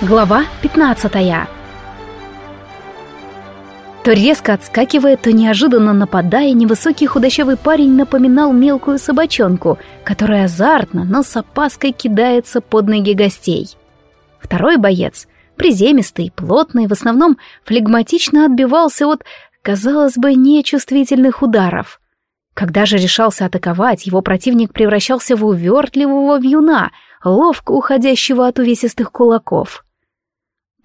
Глава 15 То резко отскакивая, то неожиданно нападая, невысокий худощавый парень напоминал мелкую собачонку, которая азартно, но с опаской кидается под ноги гостей. Второй боец, приземистый, плотный, в основном флегматично отбивался от, казалось бы, нечувствительных ударов. Когда же решался атаковать, его противник превращался в увертливого вьюна, ловко уходящего от увесистых кулаков.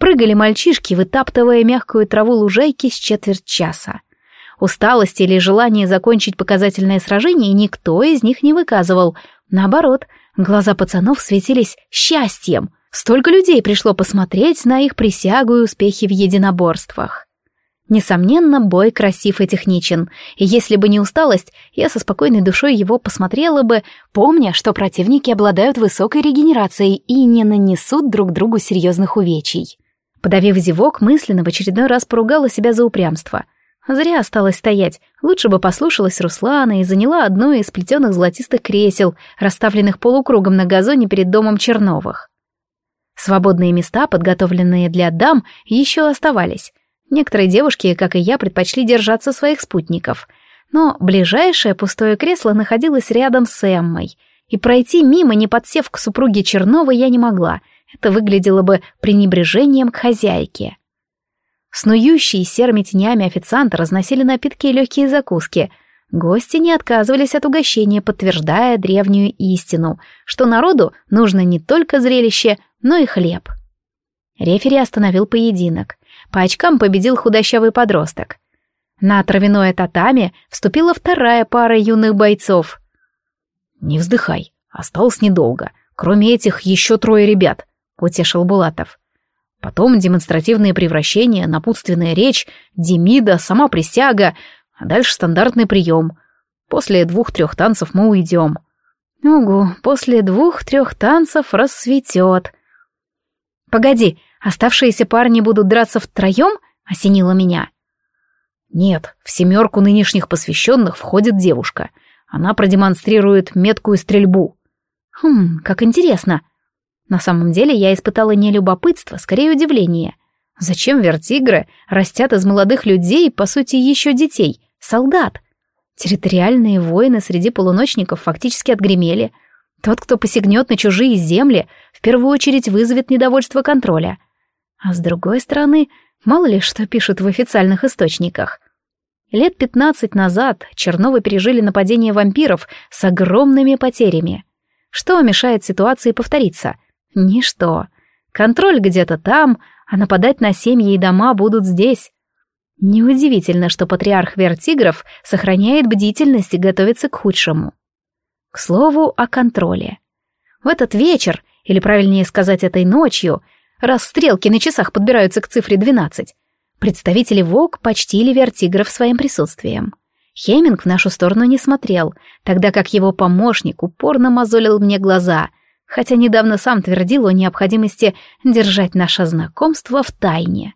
Прыгали мальчишки, вытаптывая мягкую траву лужайки с четверть часа. Усталости или желание закончить показательное сражение никто из них не выказывал. Наоборот, глаза пацанов светились счастьем. Столько людей пришло посмотреть на их присягу и успехи в единоборствах. Несомненно, бой красив и техничен, и если бы не усталость, я со спокойной душой его посмотрела бы, помня, что противники обладают высокой регенерацией и не нанесут друг другу серьезных увечий. Подавив зевок, мысленно в очередной раз поругала себя за упрямство. Зря осталось стоять, лучше бы послушалась Руслана и заняла одно из сплетенных золотистых кресел, расставленных полукругом на газоне перед домом Черновых. Свободные места, подготовленные для дам, еще оставались. Некоторые девушки, как и я, предпочли держаться своих спутников. Но ближайшее пустое кресло находилось рядом с Эммой, и пройти мимо, не подсев к супруге Чернова, я не могла — это выглядело бы пренебрежением к хозяйке. Снующие серыми тенями официанты разносили напитки и легкие закуски. Гости не отказывались от угощения, подтверждая древнюю истину, что народу нужно не только зрелище, но и хлеб. Рефери остановил поединок. По очкам победил худощавый подросток. На травяное татами вступила вторая пара юных бойцов. «Не вздыхай, осталось недолго. Кроме этих еще трое ребят», — утешил Булатов. Потом демонстративные превращения, напутственная речь, Демида, сама присяга, а дальше стандартный прием. После двух-трех танцев мы уйдем. Угу, после двух-трех танцев рассветет. Погоди, оставшиеся парни будут драться втроем? Осенило меня. Нет, в семерку нынешних посвященных входит девушка. Она продемонстрирует меткую стрельбу. Хм, как интересно. На самом деле я испытала не любопытство, скорее удивление. Зачем вертигры растят из молодых людей, по сути, еще детей, солдат? Территориальные войны среди полуночников фактически отгремели. Тот, кто посягнет на чужие земли, в первую очередь вызовет недовольство контроля. А с другой стороны, мало ли что пишут в официальных источниках. Лет пятнадцать назад Черновы пережили нападение вампиров с огромными потерями. Что мешает ситуации повториться? Ничто. Контроль где-то там, а нападать на семьи и дома будут здесь. Неудивительно, что патриарх Вертигров сохраняет бдительность и готовится к худшему. К слову о контроле. В этот вечер, или правильнее сказать этой ночью, раз стрелки на часах подбираются к цифре 12, представители ВОК почтили Вертигров своим присутствием. Хеминг в нашу сторону не смотрел, тогда как его помощник упорно мозолил мне глаза — хотя недавно сам твердил о необходимости держать наше знакомство в тайне.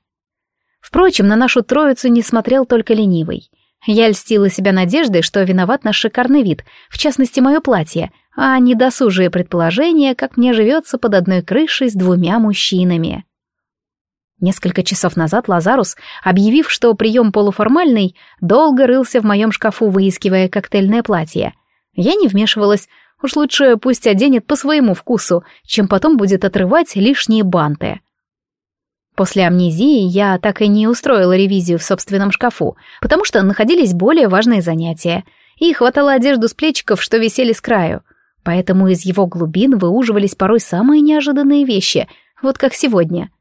Впрочем, на нашу троицу не смотрел только ленивый. Я льстила себя надеждой, что виноват наш шикарный вид, в частности, мое платье, а не досужие предположения, как мне живется под одной крышей с двумя мужчинами. Несколько часов назад Лазарус, объявив, что прием полуформальный, долго рылся в моем шкафу, выискивая коктейльное платье. Я не вмешивалась, Уж лучше пусть оденет по своему вкусу, чем потом будет отрывать лишние банты. После амнезии я так и не устроила ревизию в собственном шкафу, потому что находились более важные занятия, и хватало одежду с плечиков, что висели с краю. Поэтому из его глубин выуживались порой самые неожиданные вещи, вот как сегодня.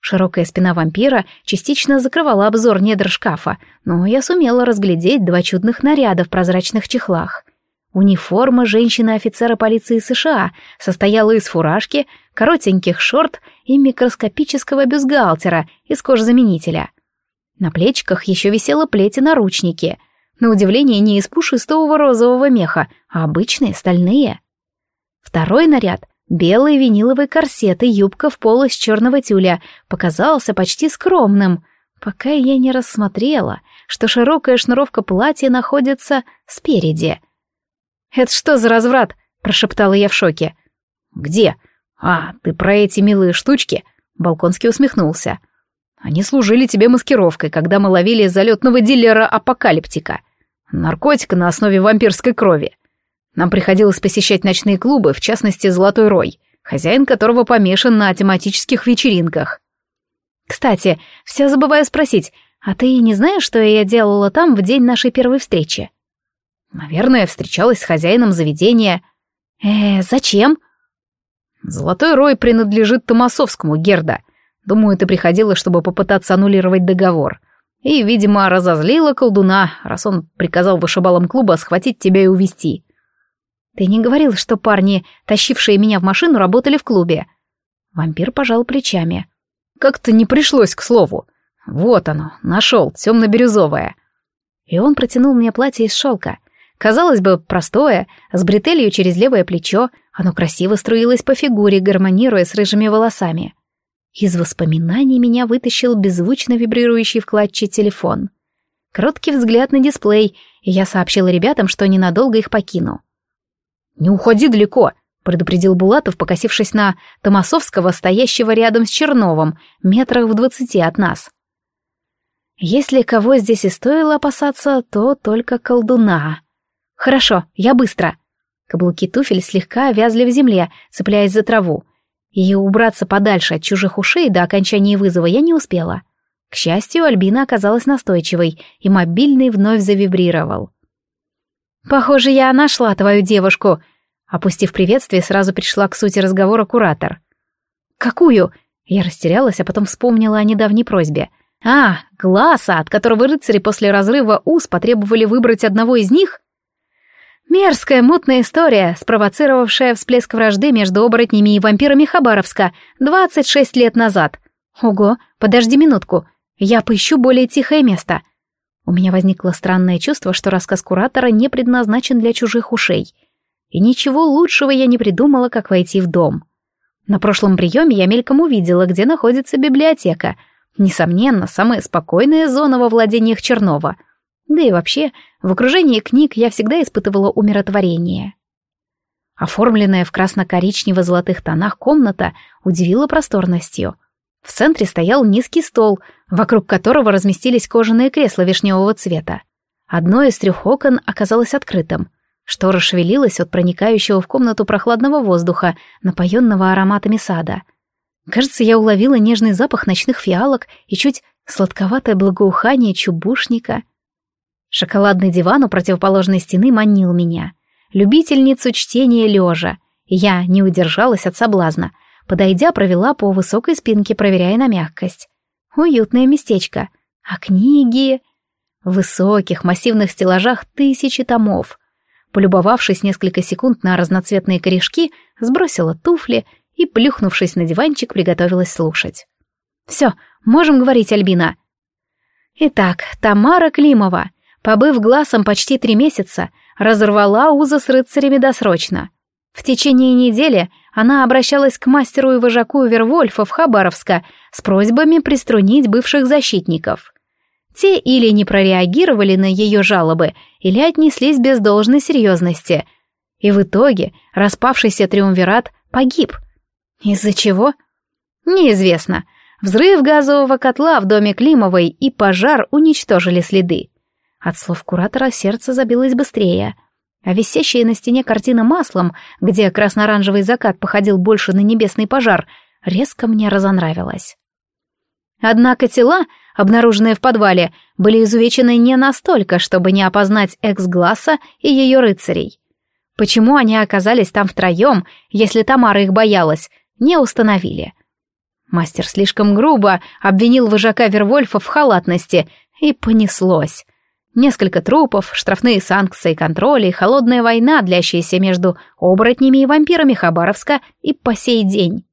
Широкая спина вампира частично закрывала обзор недр шкафа, но я сумела разглядеть два чудных наряда в прозрачных чехлах — Униформа женщины-офицера полиции США состояла из фуражки, коротеньких шорт и микроскопического бюстгальтера из кожзаменителя. На плечиках еще висела плети наручники. На удивление, не из пушистого розового меха, а обычные, стальные. Второй наряд — белый виниловый корсет и юбка в пол из черного тюля — показался почти скромным, пока я не рассмотрела, что широкая шнуровка платья находится спереди — «Это что за разврат?» — прошептала я в шоке. «Где? А, ты про эти милые штучки?» Балконский усмехнулся. Они служили тебе маскировкой, когда мы ловили залетного дилера Апокалиптика. Наркотика на основе вампирской крови. Нам приходилось посещать ночные клубы, в частности, «Золотой рой», хозяин которого помешан на тематических вечеринках. Кстати, все забываю спросить, а ты не знаешь, что я делала там в день нашей первой встречи? Наверное, встречалась с хозяином заведения. Э, зачем? Золотой рой принадлежит Томасовскому, Герда. Думаю, ты приходила, чтобы попытаться аннулировать договор. И, видимо, разозлила колдуна, раз он приказал вышибалам клуба схватить тебя и увезти. Ты не говорил, что парни, тащившие меня в машину, работали в клубе? Вампир пожал плечами. Как-то не пришлось, к слову. Вот оно, нашел, темно-бирюзовое. И он протянул мне платье из шелка. Казалось бы, простое, с бретелью через левое плечо, оно красиво струилось по фигуре, гармонируя с рыжими волосами. Из воспоминаний меня вытащил беззвучно вибрирующий в клатче телефон. Короткий взгляд на дисплей, и я сообщила ребятам, что ненадолго их покину. «Не уходи далеко», — предупредил Булатов, покосившись на Томасовского, стоящего рядом с Черновым, метрах в двадцати от нас. Если кого здесь и стоило опасаться, то только колдуна. Хорошо, я быстро. Каблуки туфель слегка вязли в земле, цепляясь за траву. И убраться подальше от чужих ушей до окончания вызова я не успела. К счастью, Альбина оказалась настойчивой, и мобильный вновь завибрировал. «Похоже, я нашла твою девушку», Опустив приветствие, сразу пришла к сути разговора куратор. «Какую?» Я растерялась, а потом вспомнила о недавней просьбе — а, Гласа, от которого рыцари после разрыва уз потребовали выбрать одного из них? Мерзкая, мутная история, спровоцировавшая всплеск вражды между оборотнями и вампирами Хабаровска 26 лет назад. Ого, подожди минутку, я поищу более тихое место. У меня возникло странное чувство, что рассказ куратора не предназначен для чужих ушей. И ничего лучшего я не придумала, как войти в дом. На прошлом приеме я мельком увидела, где находится библиотека — Несомненно, самая спокойная зона во владениях Чернова. Да и вообще, в окружении книг я всегда испытывала умиротворение. Оформленная в красно-коричнево-золотых тонах комната удивила просторностью. В центре стоял низкий стол, вокруг которого разместились кожаные кресла вишневого цвета. Одно из трех окон оказалось открытым. Штора шевелилась от проникающего в комнату прохладного воздуха, напоенного ароматами сада — Кажется, я уловила нежный запах ночных фиалок и чуть сладковатое благоухание чубушника. Шоколадный диван у противоположной стены манил меня. Любительницу чтения лежа. Я не удержалась от соблазна. Подойдя, провела по высокой спинке, проверяя на мягкость. Уютное местечко. А книги... В высоких массивных стеллажах тысячи томов. Полюбовавшись несколько секунд на разноцветные корешки, сбросила туфли и, плюхнувшись на диванчик, приготовилась слушать. «Все, можем говорить, Альбина». Итак, Тамара Климова, побыв глазом почти три месяца, разорвала узы с рыцарями досрочно. В течение недели она обращалась к мастеру и вожаку Вервольфа в Хабаровска с просьбами приструнить бывших защитников. Те или не прореагировали на ее жалобы, или отнеслись без должной серьезности. И в итоге распавшийся триумвират погиб, из-за чего? Неизвестно. Взрыв газового котла в доме Климовой и пожар уничтожили следы. От слов куратора сердце забилось быстрее. А висящая на стене картина маслом, где красно-оранжевый закат походил больше на небесный пожар, резко мне разонравилась. Однако тела, обнаруженные в подвале, были изувечены не настолько, чтобы не опознать экс-гласса и ее рыцарей. Почему они оказались там втроем, если Тамара их боялась, не установили. Мастер слишком грубо обвинил вожака Вервольфа в халатности, и понеслось. Несколько трупов, штрафные санкции, контроли, холодная война, длящаяся между оборотнями и вампирами Хабаровска и по сей день.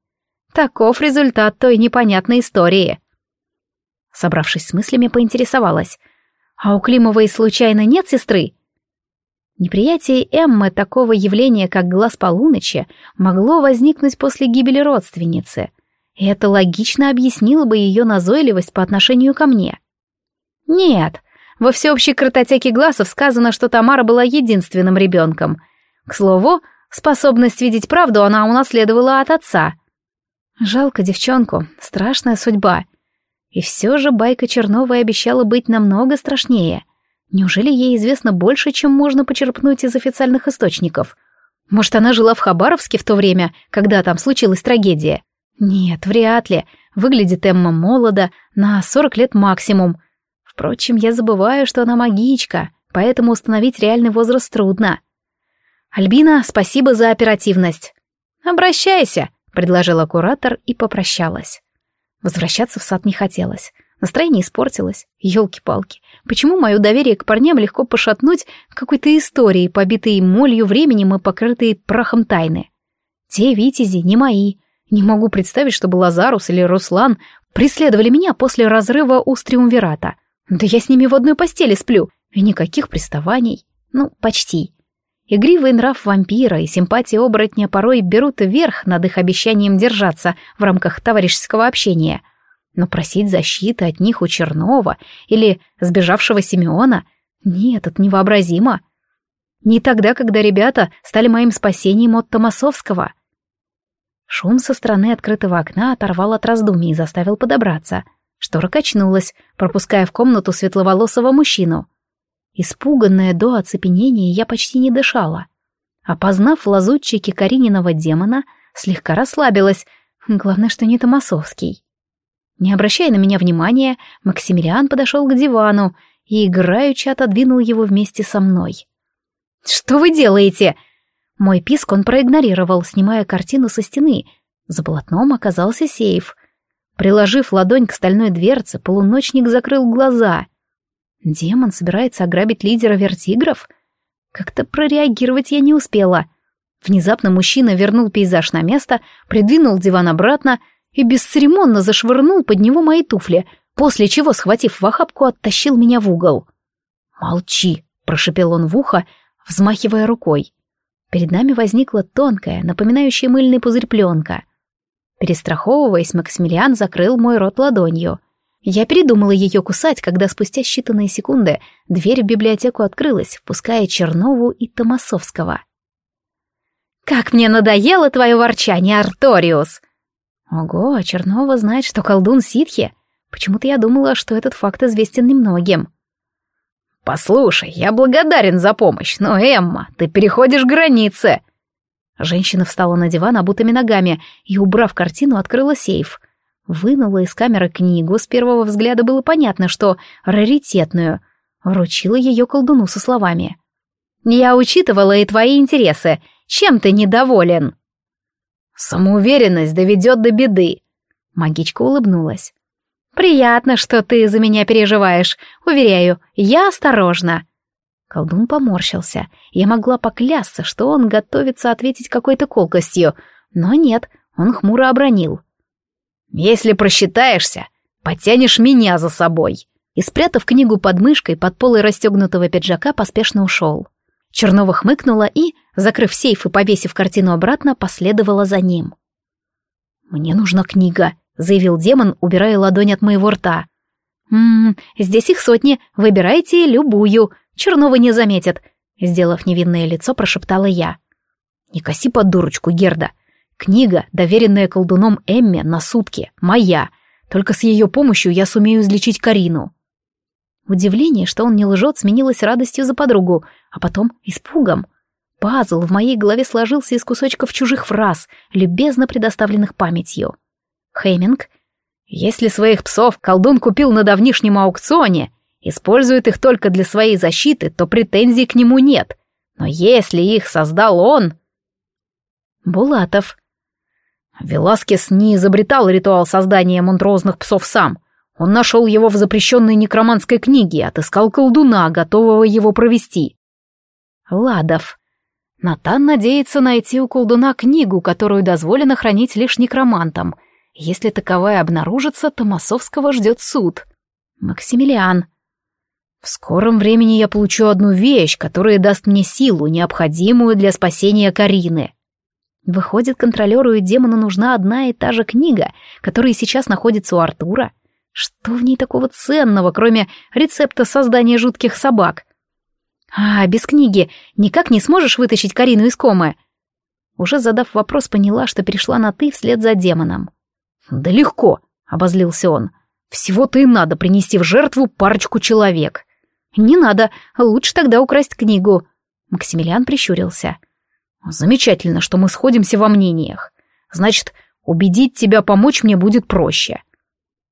Таков результат той непонятной истории. Собравшись с мыслями, поинтересовалась. «А у Климовой случайно нет сестры?» Неприятие Эммы такого явления, как глаз полуночи, могло возникнуть после гибели родственницы, и это логично объяснило бы ее назойливость по отношению ко мне. Нет, во всеобщей картотеке глазов сказано, что Тамара была единственным ребенком. К слову, способность видеть правду она унаследовала от отца. Жалко девчонку, страшная судьба. И все же байка Черновой обещала быть намного страшнее. Неужели ей известно больше, чем можно почерпнуть из официальных источников? Может, она жила в Хабаровске в то время, когда там случилась трагедия? Нет, вряд ли. Выглядит Эмма молодо, на 40 лет максимум. Впрочем, я забываю, что она магичка, поэтому установить реальный возраст трудно. «Альбина, спасибо за оперативность». «Обращайся», — предложила куратор и попрощалась. Возвращаться в сад не хотелось. Настроение испортилось. Ёлки-палки. Почему мое доверие к парням легко пошатнуть какой-то историей, побитой молью временем и покрытой прахом тайны? Те витязи не мои. Не могу представить, чтобы Лазарус или Руслан преследовали меня после разрыва у Стриумвирата. Да я с ними в одной постели сплю. И никаких приставаний. Ну, почти. Игривый нрав вампира и симпатия оборотня порой берут верх над их обещанием держаться в рамках товарищеского общения. Но просить защиты от них у Чернова или сбежавшего Симеона — нет, это невообразимо. Не тогда, когда ребята стали моим спасением от Томасовского. Шум со стороны открытого окна оторвал от раздумий и заставил подобраться. Штора качнулась, пропуская в комнату светловолосого мужчину — Испуганная до оцепенения, я почти не дышала. Опознав в лазутчике Карининого демона, слегка расслабилась. Главное, что не Томасовский. Не обращая на меня внимания, Максимилиан подошел к дивану и играючи отодвинул его вместе со мной. «Что вы делаете?» Мой писк он проигнорировал, снимая картину со стены. За полотном оказался сейф. Приложив ладонь к стальной дверце, полуночник закрыл глаза. Демон собирается ограбить лидера вертигров? Как-то прореагировать я не успела. Внезапно мужчина вернул пейзаж на место, придвинул диван обратно и бесцеремонно зашвырнул под него мои туфли, после чего, схватив в охапку, оттащил меня в угол. «Молчи!» — прошипел он в ухо, взмахивая рукой. Перед нами возникла тонкая, напоминающая мыльный пузырь пленка. Перестраховываясь, Максимилиан закрыл мой рот ладонью — я передумала ее кусать, когда спустя считанные секунды дверь в библиотеку открылась, впуская Чернову и Томасовского. «Как мне надоело твое ворчание, Арториус!» Ого, Чернова знает, что колдун ситхи. Почему-то я думала, что этот факт известен немногим. «Послушай, я благодарен за помощь, но, Эмма, ты переходишь границы!» Женщина встала на диван обутыми ногами и, убрав картину, открыла сейф — Вынула из камеры книгу, с первого взгляда было понятно, что раритетную. Вручила ее колдуну со словами. «Я учитывала и твои интересы. Чем ты недоволен?» «Самоуверенность доведет до беды», — магичка улыбнулась. «Приятно, что ты за меня переживаешь. Уверяю, я осторожна». Колдун поморщился. Я могла поклясться, что он готовится ответить какой-то колкостью, но нет, он хмуро обронил. Если просчитаешься, потянешь меня за собой. И, спрятав книгу под мышкой, под полой расстегнутого пиджака, поспешно ушел. Чернова хмыкнула и, закрыв сейф и повесив картину обратно, последовала за ним. «Мне нужна книга», — заявил демон, убирая ладонь от моего рта. «Ммм, здесь их сотни, выбирайте любую, Чернова не заметит», — сделав невинное лицо, прошептала я. «Не коси под дурочку, Герда, Книга, доверенная колдуном Эмме на сутки, моя. Только с ее помощью я сумею излечить Карину. Удивление, что он не лжет, сменилось радостью за подругу, а потом испугом. Пазл в моей голове сложился из кусочков чужих фраз, любезно предоставленных памятью. Хейминг. Если своих псов колдун купил на давнишнем аукционе, использует их только для своей защиты, то претензий к нему нет. Но если их создал он... Булатов. Веласкес не изобретал ритуал создания монтруозных псов сам. Он нашел его в запрещенной некроманской книге и отыскал колдуна, готового его провести. Ладов. Натан надеется найти у колдуна книгу, которую дозволено хранить лишь некромантам. Если таковая обнаружится, то Масовского ждет суд. Максимилиан. В скором времени я получу одну вещь, которая даст мне силу, необходимую для спасения Карины. Выходит, контролеру и демону нужна одна и та же книга, которая сейчас находится у Артура. Что в ней такого ценного, кроме рецепта создания жутких собак? А, без книги никак не сможешь вытащить Карину из комы? Уже задав вопрос, поняла, что перешла на «ты» вслед за демоном. «Да легко», — обозлился он. «Всего-то и надо принести в жертву парочку человек». «Не надо, лучше тогда украсть книгу». Максимилиан прищурился. «Замечательно, что мы сходимся во мнениях. Значит, убедить тебя помочь мне будет проще».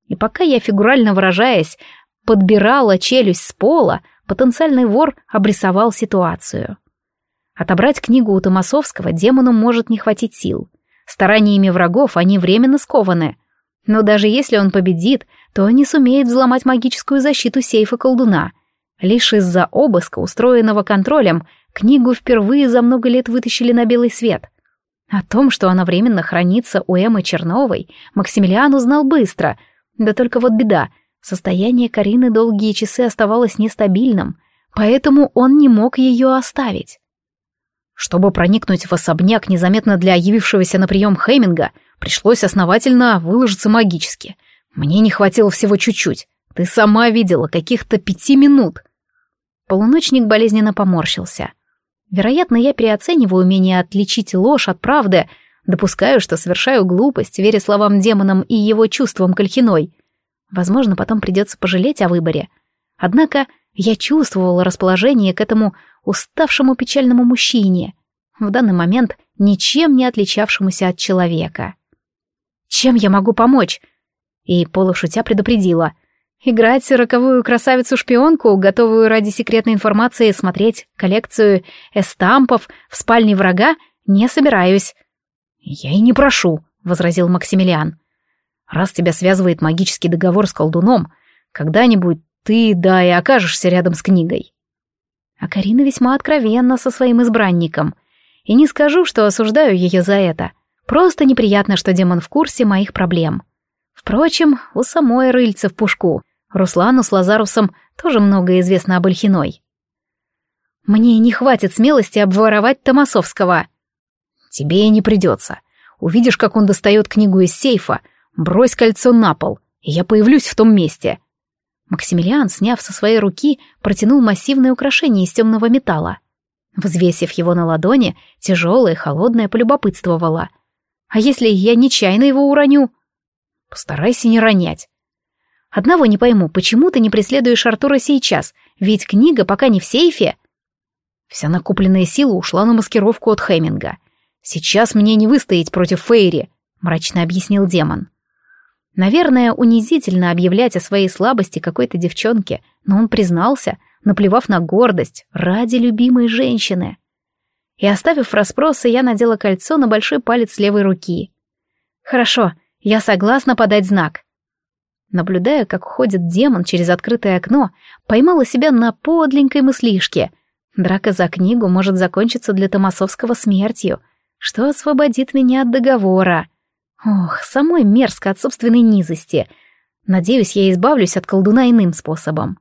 И пока я, фигурально выражаясь, подбирала челюсть с пола, потенциальный вор обрисовал ситуацию. Отобрать книгу у Томасовского демону может не хватить сил. Стараниями врагов они временно скованы. Но даже если он победит, то не сумеет взломать магическую защиту сейфа колдуна. Лишь из-за обыска, устроенного контролем, книгу впервые за много лет вытащили на белый свет. О том, что она временно хранится у Эммы Черновой, Максимилиан узнал быстро. Да только вот беда, состояние Карины долгие часы оставалось нестабильным, поэтому он не мог ее оставить. Чтобы проникнуть в особняк незаметно для явившегося на прием Хейминга, пришлось основательно выложиться магически. Мне не хватило всего чуть-чуть. Ты сама видела, каких-то пяти минут. Полуночник болезненно поморщился. Вероятно, я переоцениваю умение отличить ложь от правды, допускаю, что совершаю глупость, веря словам демонам и его чувствам Кольхиной. Возможно, потом придется пожалеть о выборе. Однако я чувствовала расположение к этому уставшему печальному мужчине, в данный момент ничем не отличавшемуся от человека. «Чем я могу помочь?» И полушутя предупредила. Играть роковую красавицу-шпионку, готовую ради секретной информации смотреть коллекцию эстампов в спальне врага, не собираюсь. «Я и не прошу», — возразил Максимилиан. «Раз тебя связывает магический договор с колдуном, когда-нибудь ты, да, и окажешься рядом с книгой». А Карина весьма откровенна со своим избранником. И не скажу, что осуждаю ее за это. Просто неприятно, что демон в курсе моих проблем. Впрочем, у самой рыльца в пушку. Руслану с Лазарусом тоже многое известно об Ольхиной. Мне не хватит смелости обворовать Томасовского. Тебе и не придется. Увидишь, как он достает книгу из сейфа, брось кольцо на пол, и я появлюсь в том месте. Максимилиан, сняв со своей руки, протянул массивное украшение из темного металла. Взвесив его на ладони, тяжелое, холодное, полюбопытствовало. «А если я нечаянно его уроню?» «Постарайся не ронять. Одного не пойму, почему ты не преследуешь Артура сейчас? Ведь книга пока не в сейфе. Вся накопленная сила ушла на маскировку от Хеминга. Сейчас мне не выстоять против Фейри, мрачно объяснил демон. Наверное, унизительно объявлять о своей слабости какой-то девчонке, но он признался, наплевав на гордость, ради любимой женщины. И оставив расспросы, я надела кольцо на большой палец левой руки. Хорошо, я согласна подать знак. Наблюдая, как уходит демон через открытое окно, поймала себя на подленькой мыслишке. Драка за книгу может закончиться для Томасовского смертью, что освободит меня от договора. Ох, самой мерзко от собственной низости. Надеюсь, я избавлюсь от колдуна иным способом.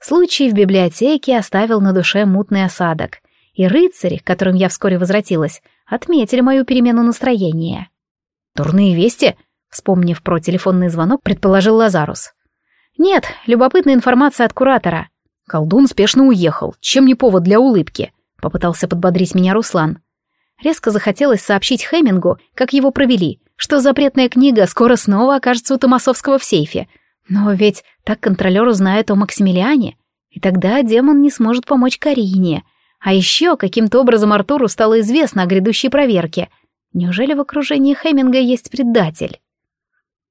Случай в библиотеке оставил на душе мутный осадок, и рыцари, к которым я вскоре возвратилась, отметили мою перемену настроения. «Дурные вести?» Вспомнив про телефонный звонок, предположил Лазарус. «Нет, любопытная информация от куратора». Колдун спешно уехал, чем не повод для улыбки, попытался подбодрить меня Руслан. Резко захотелось сообщить Хемингу, как его провели, что запретная книга скоро снова окажется у Томасовского в сейфе. Но ведь так контролер узнает о Максимилиане, и тогда демон не сможет помочь Карине. А еще каким-то образом Артуру стало известно о грядущей проверке. Неужели в окружении Хеминга есть предатель?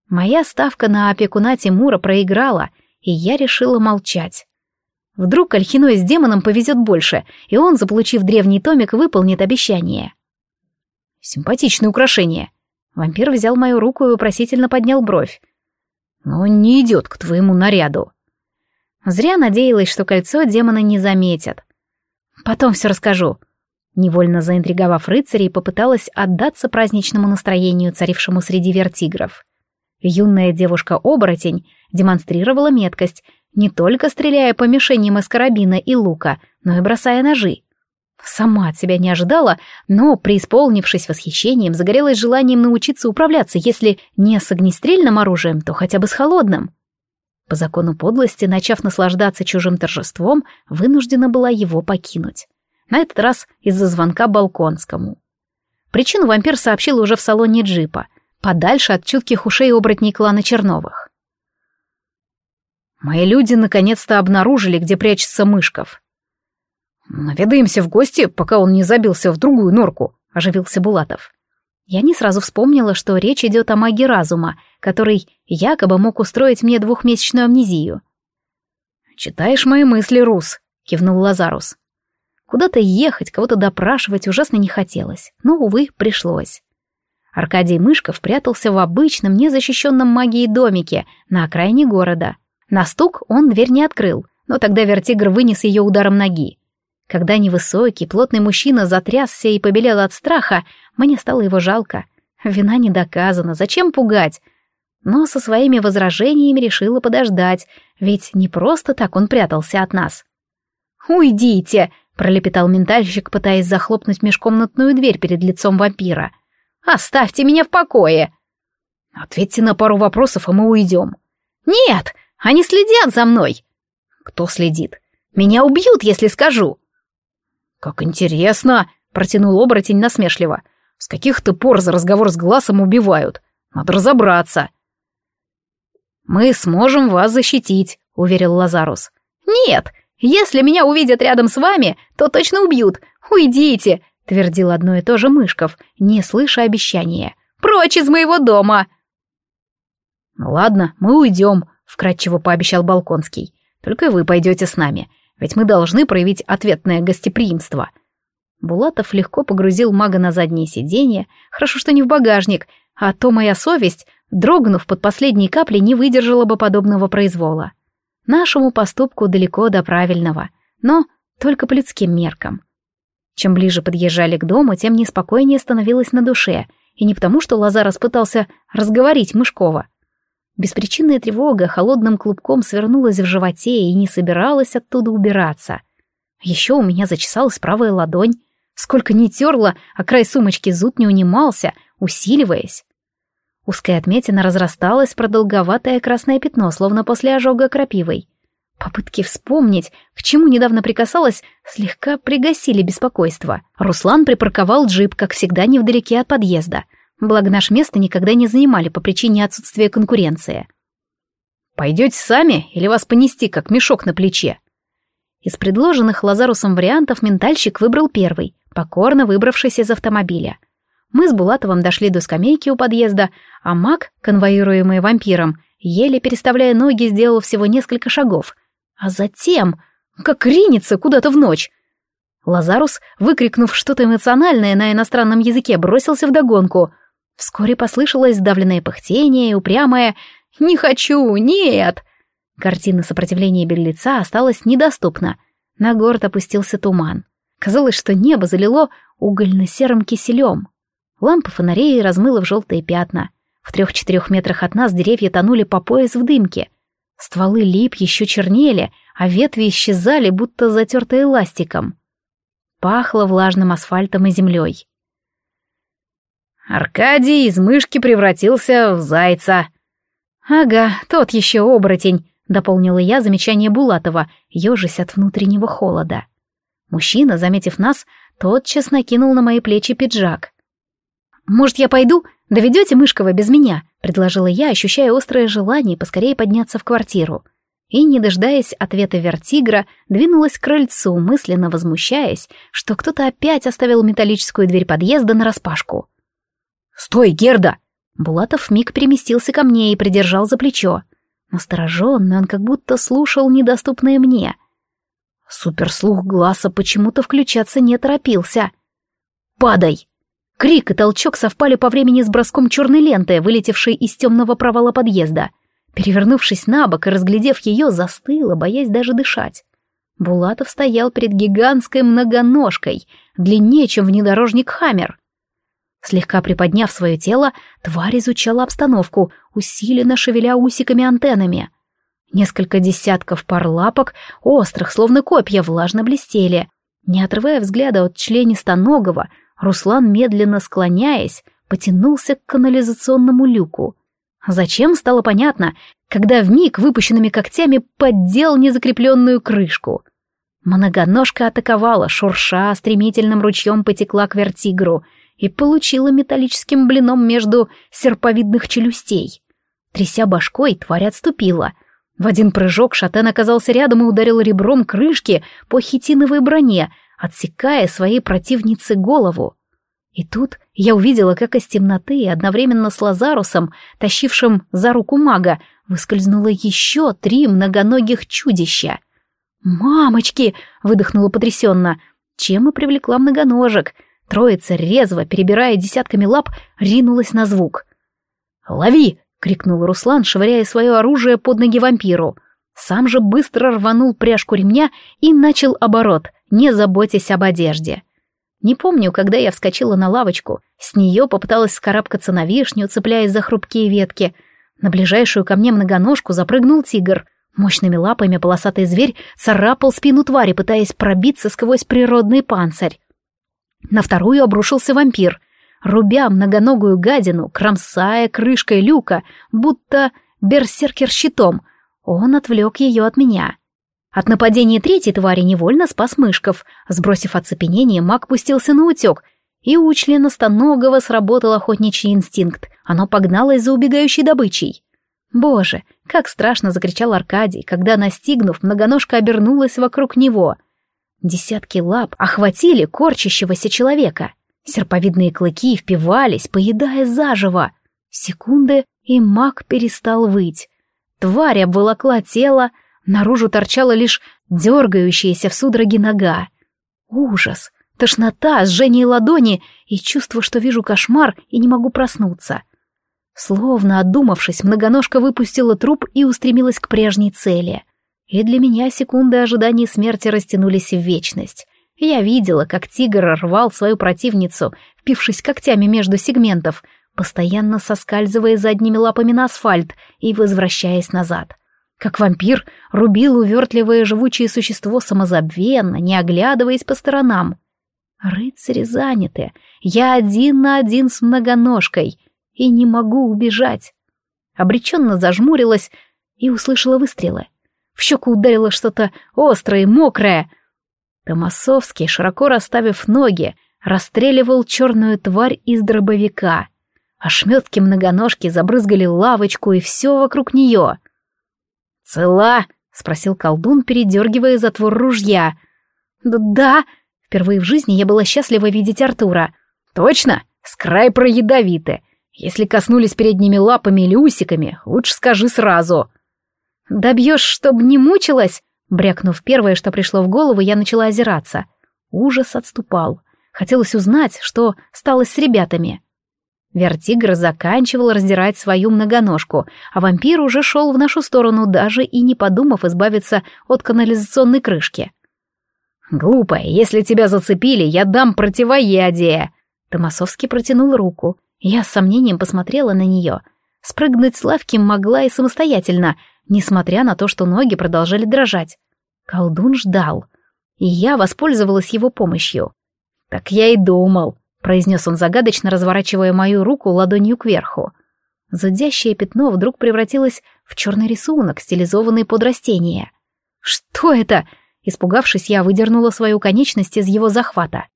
Моя ставка на опекуна Тимура проиграла, и я решила молчать. Вдруг Альхиной с демоном повезет больше, и он, заполучив древний томик, выполнит обещание. Симпатичное украшение. Вампир взял мою руку и вопросительно поднял бровь. Но не идет к твоему наряду. Зря надеялась, что кольцо демона не заметят. Потом все расскажу. Невольно заинтриговав рыцарей, попыталась отдаться праздничному настроению, царившему среди вертигров. Юная девушка-оборотень демонстрировала меткость, не только стреляя по мишеням из карабина и лука, но и бросая ножи. Сама от себя не ожидала, но, преисполнившись восхищением, загорелась желанием научиться управляться, если не с огнестрельным оружием, то хотя бы с холодным. По закону подлости, начав наслаждаться чужим торжеством, вынуждена была его покинуть. На этот раз из-за звонка Балконскому. Причину вампир сообщил уже в салоне джипа — подальше от чутких ушей оборотней клана Черновых. Мои люди наконец-то обнаружили, где прячется Мышков. «Наведаемся в гости, пока он не забился в другую норку», — оживился Булатов. Я не сразу вспомнила, что речь идет о маге разума, который якобы мог устроить мне двухмесячную амнезию. «Читаешь мои мысли, Рус», — кивнул Лазарус. Куда-то ехать, кого-то допрашивать ужасно не хотелось, но, увы, пришлось. Аркадий Мышков прятался в обычном, незащищенном магией домике на окраине города. На стук он дверь не открыл, но тогда вертигр вынес ее ударом ноги. Когда невысокий, плотный мужчина затрясся и побелел от страха, мне стало его жалко. Вина не доказана, зачем пугать? Но со своими возражениями решила подождать, ведь не просто так он прятался от нас. «Уйдите!» — пролепетал ментальщик, пытаясь захлопнуть межкомнатную дверь перед лицом вампира. «Оставьте меня в покое!» «Ответьте на пару вопросов, и мы уйдем». «Нет! Они следят за мной!» «Кто следит?» «Меня убьют, если скажу!» «Как интересно!» — протянул оборотень насмешливо. «С каких-то пор за разговор с глазом убивают. Надо разобраться». «Мы сможем вас защитить», — уверил Лазарус. «Нет, если меня увидят рядом с вами, то точно убьют. Уйдите», — твердил одно и то же Мышков, не слыша обещания. «Прочь из моего дома!» «Ну ладно, мы уйдем», — вкратчиво пообещал Балконский. «Только вы пойдете с нами ведь мы должны проявить ответное гостеприимство. Булатов легко погрузил мага на заднее сиденье, хорошо, что не в багажник, а то моя совесть, дрогнув под последней каплей, не выдержала бы подобного произвола. Нашему поступку далеко до правильного, но только по людским меркам. Чем ближе подъезжали к дому, тем неспокойнее становилось на душе, и не потому, что Лазарос пытался разговорить Мышкова — Беспричинная тревога холодным клубком свернулась в животе и не собиралась оттуда убираться. Еще у меня зачесалась правая ладонь. Сколько ни терла, а край сумочки зуд не унимался, усиливаясь. Узкая отметина разрасталась, продолговатое красное пятно, словно после ожога крапивой. Попытки вспомнить, к чему недавно прикасалась, слегка пригасили беспокойство. Руслан припарковал джип, как всегда, невдалеке от подъезда — Благо, наше место никогда не занимали по причине отсутствия конкуренции. «Пойдете сами или вас понести, как мешок на плече?» Из предложенных Лазарусом вариантов ментальщик выбрал первый, покорно выбравшись из автомобиля. Мы с Булатовым дошли до скамейки у подъезда, а маг, конвоируемый вампиром, еле переставляя ноги, сделал всего несколько шагов. А затем, как ринется куда-то в ночь. Лазарус, выкрикнув что-то эмоциональное на иностранном языке, бросился вдогонку — Вскоре послышалось сдавленное пыхтение и упрямое «Не хочу, нет!». Картина сопротивления беглеца осталась недоступна. На город опустился туман. Казалось, что небо залило угольно-серым киселем. Лампы фонарей размыло в желтые пятна. В трех-четырех метрах от нас деревья тонули по пояс в дымке. Стволы лип еще чернели, а ветви исчезали, будто затертые эластиком. Пахло влажным асфальтом и землей. Аркадий из мышки превратился в зайца. Ага, тот еще оборотень, дополнила я замечание Булатова, ежась от внутреннего холода. Мужчина, заметив нас, тотчас накинул на мои плечи пиджак. «Может, я пойду? Доведете Мышкова без меня?» — предложила я, ощущая острое желание поскорее подняться в квартиру. И, не дожидаясь ответа вертигра, двинулась к крыльцу, мысленно возмущаясь, что кто-то опять оставил металлическую дверь подъезда нараспашку. «Стой, Герда!» Булатов миг переместился ко мне и придержал за плечо. Настороженный, он как будто слушал недоступное мне. Суперслух глаза почему-то включаться не торопился. «Падай!» Крик и толчок совпали по времени с броском черной ленты, вылетевшей из темного провала подъезда. Перевернувшись на бок и разглядев ее, застыла, боясь даже дышать. Булатов стоял перед гигантской многоножкой, длиннее, чем внедорожник «Хаммер». Слегка приподняв свое тело, тварь изучала обстановку, усиленно шевеля усиками-антеннами. Несколько десятков пар лапок, острых, словно копья, влажно блестели. Не отрывая взгляда от членистоногого, Руслан, медленно склоняясь, потянулся к канализационному люку. Зачем, стало понятно, когда вмиг выпущенными когтями поддел незакрепленную крышку. Многоножка атаковала, шурша, стремительным ручьем потекла к вертигру — и получила металлическим блином между серповидных челюстей. Тряся башкой, тварь отступила. В один прыжок шатен оказался рядом и ударил ребром крышки по хитиновой броне, отсекая своей противнице голову. И тут я увидела, как из темноты, одновременно с Лазарусом, тащившим за руку мага, выскользнуло еще три многоногих чудища. «Мамочки!» — выдохнула потрясенно. Чем и привлекла многоножек. Троица, резво, перебирая десятками лап, ринулась на звук. «Лови!» — крикнул Руслан, швыряя свое оружие под ноги вампиру. Сам же быстро рванул пряжку ремня и начал оборот, не заботясь об одежде. Не помню, когда я вскочила на лавочку. С нее попыталась скарабкаться на вишню, цепляясь за хрупкие ветки. На ближайшую ко мне многоножку запрыгнул тигр. Мощными лапами полосатый зверь царапал спину твари, пытаясь пробиться сквозь природный панцирь. На вторую обрушился вампир, рубя многоногую гадину, кромсая крышкой люка, будто берсеркер щитом. Он отвлек ее от меня. От нападения третьей твари невольно спас мышков. Сбросив оцепенение, маг пустился на утек, и у членостоногого сработал охотничий инстинкт. Оно погналось за убегающей добычей. Боже, как страшно закричал Аркадий, когда, настигнув, многоножка обернулась вокруг него. Десятки лап охватили корчащегося человека. Серповидные клыки впивались, поедая заживо. Секунды, и маг перестал выть. Тварь обволокла тело, наружу торчала лишь дергающаяся в судороге нога. Ужас, тошнота, сжение ладони и чувство, что вижу кошмар и не могу проснуться. Словно отдумавшись, многоножка выпустила труп и устремилась к прежней цели. И для меня секунды ожидания смерти растянулись в вечность. Я видела, как тигр рвал свою противницу, впившись когтями между сегментов, постоянно соскальзывая задними лапами на асфальт и возвращаясь назад. Как вампир рубил увертливое живучее существо самозабвенно, не оглядываясь по сторонам. Рыцари заняты. Я один на один с многоножкой — и не могу убежать. Обреченно зажмурилась и услышала выстрелы. В щеку ударило что-то острое и мокрое. Томасовский, широко расставив ноги, расстреливал черную тварь из дробовика. Ошметки многоножки забрызгали лавочку и все вокруг нее. «Цела?» — спросил колдун, передергивая затвор ружья. «Да!» — впервые в жизни я была счастлива видеть Артура. «Точно? Скрайпры ядовиты. Если коснулись передними лапами или усиками, лучше скажи сразу. Добьешь, чтоб не мучилась? Брякнув первое, что пришло в голову, я начала озираться. Ужас отступал. Хотелось узнать, что стало с ребятами. Вертигр заканчивал раздирать свою многоножку, а вампир уже шел в нашу сторону, даже и не подумав избавиться от канализационной крышки. «Глупая, если тебя зацепили, я дам противоядие!» Томасовский протянул руку. Я с сомнением посмотрела на нее. Спрыгнуть с лавки могла и самостоятельно, несмотря на то, что ноги продолжали дрожать. Колдун ждал, и я воспользовалась его помощью. «Так я и думал», — произнес он загадочно, разворачивая мою руку ладонью кверху. Зудящее пятно вдруг превратилось в черный рисунок, стилизованный под растение. «Что это?» Испугавшись, я выдернула свою конечность из его захвата.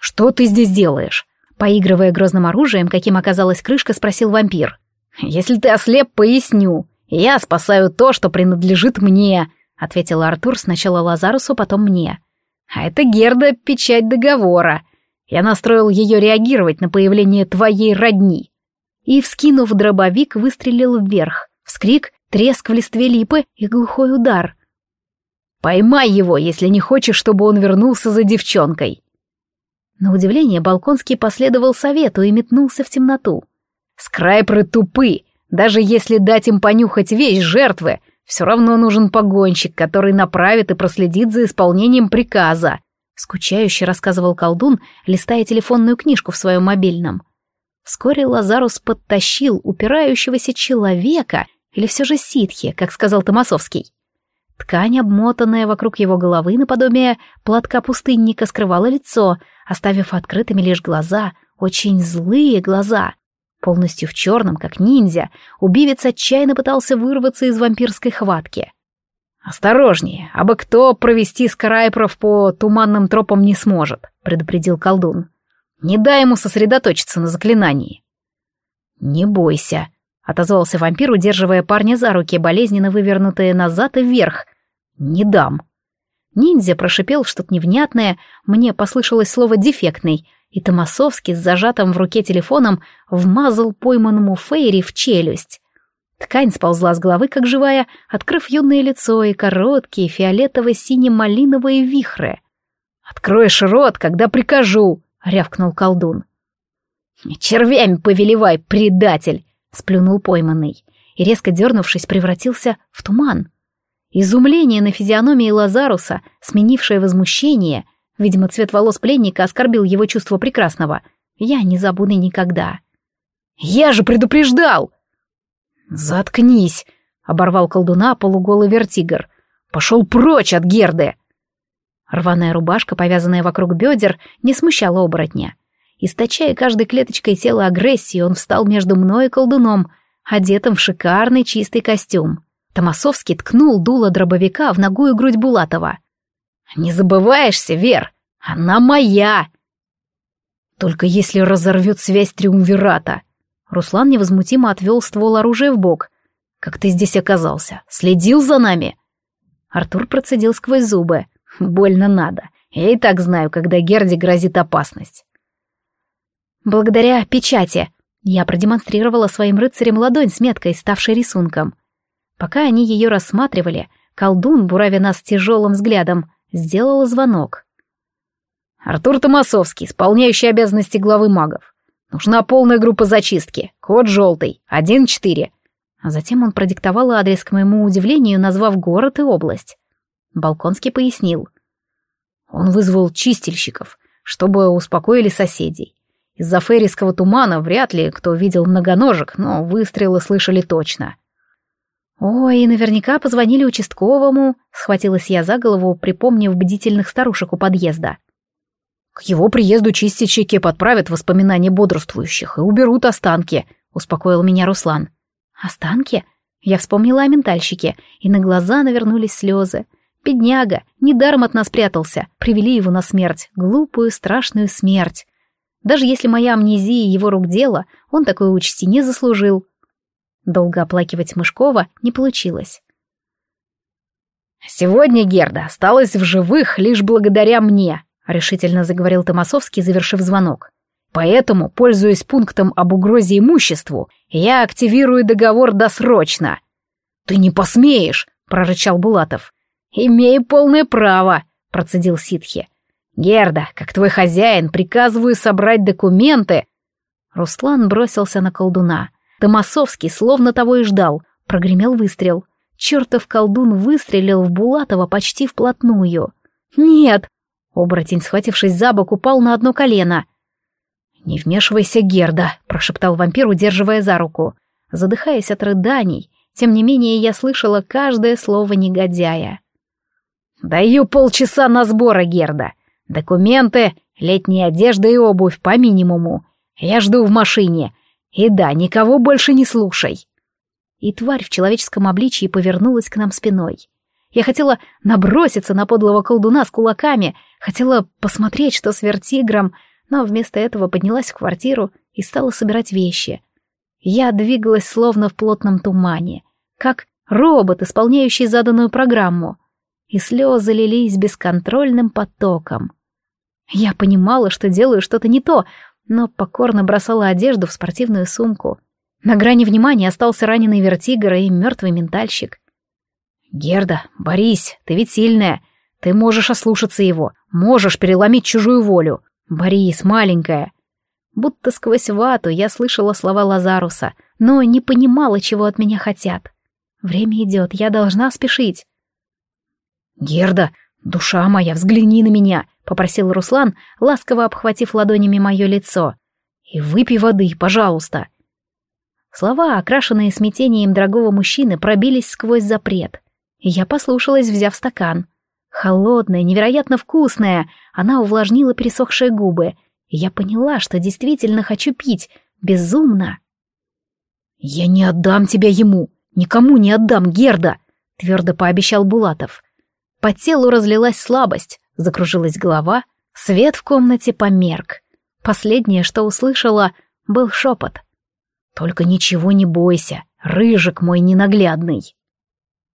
«Что ты здесь делаешь?» Поигрывая грозным оружием, каким оказалась крышка, спросил вампир. «Если ты ослеп, поясню. Я спасаю то, что принадлежит мне», — ответил Артур сначала Лазарусу, потом мне. «А это Герда — печать договора. Я настроил ее реагировать на появление твоей родни». И, вскинув дробовик, выстрелил вверх. Вскрик, треск в листве липы и глухой удар. «Поймай его, если не хочешь, чтобы он вернулся за девчонкой», на удивление Балконский последовал совету и метнулся в темноту. «Скрайперы тупы. Даже если дать им понюхать вещь жертвы, все равно нужен погонщик, который направит и проследит за исполнением приказа», скучающе рассказывал колдун, листая телефонную книжку в своем мобильном. Вскоре Лазарус подтащил упирающегося человека, или все же ситхи, как сказал Томасовский. Ткань, обмотанная вокруг его головы наподобие платка пустынника, скрывала лицо, оставив открытыми лишь глаза, очень злые глаза. Полностью в черном, как ниндзя, убивец отчаянно пытался вырваться из вампирской хватки. «Осторожнее, абы кто провести скарайпров по туманным тропам не сможет», — предупредил колдун. Не дай ему сосредоточиться на заклинании. «Не бойся», — отозвался вампир, удерживая парня за руки, болезненно вывернутые назад и вверх. «Не дам». Ниндзя прошипел что-то невнятное, мне послышалось слово «дефектный», и Томасовский с зажатым в руке телефоном вмазал пойманному Фейри в челюсть. Ткань сползла с головы, как живая, открыв юное лицо и короткие фиолетово-сине-малиновые вихры. «Откроешь рот, когда прикажу!» — рявкнул колдун. «Червями повелевай, предатель!» — сплюнул пойманный, и, резко дернувшись, превратился в туман. Изумление на физиономии Лазаруса, сменившее возмущение, видимо, цвет волос пленника оскорбил его чувство прекрасного, я не забуду никогда. «Я же предупреждал!» «Заткнись!» — оборвал колдуна полуголый вертигр. «Пошел прочь от Герды!» Рваная рубашка, повязанная вокруг бедер, не смущала оборотня. Источая каждой клеточкой тела агрессии, он встал между мной и колдуном, одетым в шикарный чистый костюм. Томасовский ткнул дуло дробовика в ногу и грудь Булатова. «Не забываешься, Вер? Она моя!» «Только если разорвет связь Триумвирата!» Руслан невозмутимо отвел ствол оружия в бок. «Как ты здесь оказался? Следил за нами?» Артур процедил сквозь зубы. «Больно надо. Я и так знаю, когда Герде грозит опасность». «Благодаря печати», я продемонстрировала своим рыцарям ладонь с меткой, ставшей рисунком. Пока они ее рассматривали, колдун, буравя нас тяжелым взглядом, сделал звонок. «Артур Томасовский, исполняющий обязанности главы магов. Нужна полная группа зачистки. Код желтый, 1-4». А затем он продиктовал адрес, к моему удивлению, назвав город и область. Балконский пояснил. Он вызвал чистильщиков, чтобы успокоили соседей. Из-за ферриского тумана вряд ли кто видел многоножек, но выстрелы слышали точно. «Ой, наверняка позвонили участковому», — схватилась я за голову, припомнив бдительных старушек у подъезда. «К его приезду чистильщики подправят воспоминания бодрствующих и уберут останки», — успокоил меня Руслан. «Останки?» Я вспомнила о ментальщике, и на глаза навернулись слезы. Бедняга, недаром от нас прятался, привели его на смерть, глупую, страшную смерть. Даже если моя амнезия его рук дело, он такой участи не заслужил. Долго оплакивать Мышкова не получилось. «Сегодня Герда осталась в живых лишь благодаря мне», — решительно заговорил Томасовский, завершив звонок. «Поэтому, пользуясь пунктом об угрозе имуществу, я активирую договор досрочно». «Ты не посмеешь!» — прорычал Булатов. «Имею полное право», — процедил Ситхи. «Герда, как твой хозяин, приказываю собрать документы». Руслан бросился на колдуна. Томасовский словно того и ждал. Прогремел выстрел. Чертов колдун выстрелил в Булатова почти вплотную. «Нет!» Оборотень, схватившись за бок, упал на одно колено. «Не вмешивайся, Герда», — прошептал вампир, удерживая за руку. Задыхаясь от рыданий, тем не менее я слышала каждое слово негодяя. «Даю полчаса на сборы, Герда. Документы, летняя одежда и обувь по минимуму. Я жду в машине. И да, никого больше не слушай. И тварь в человеческом обличии повернулась к нам спиной. Я хотела наброситься на подлого колдуна с кулаками, хотела посмотреть, что с вертигром, но вместо этого поднялась в квартиру и стала собирать вещи. Я двигалась словно в плотном тумане, как робот, исполняющий заданную программу, и слезы лились бесконтрольным потоком. Я понимала, что делаю что-то не то, но покорно бросала одежду в спортивную сумку. На грани внимания остался раненый вертигр и мертвый ментальщик. «Герда, Борис, ты ведь сильная. Ты можешь ослушаться его, можешь переломить чужую волю. Борис, маленькая». Будто сквозь вату я слышала слова Лазаруса, но не понимала, чего от меня хотят. Время идет, я должна спешить. «Герда, душа моя, взгляни на меня!» попросил Руслан, ласково обхватив ладонями мое лицо. «И выпей воды, пожалуйста». Слова, окрашенные смятением дорогого мужчины, пробились сквозь запрет. Я послушалась, взяв стакан. Холодная, невероятно вкусная, она увлажнила пересохшие губы, и я поняла, что действительно хочу пить, безумно. «Я не отдам тебя ему, никому не отдам, Герда», — твердо пообещал Булатов. По телу разлилась слабость, Закружилась голова, свет в комнате померк. Последнее, что услышала, был шепот. «Только ничего не бойся, рыжик мой ненаглядный».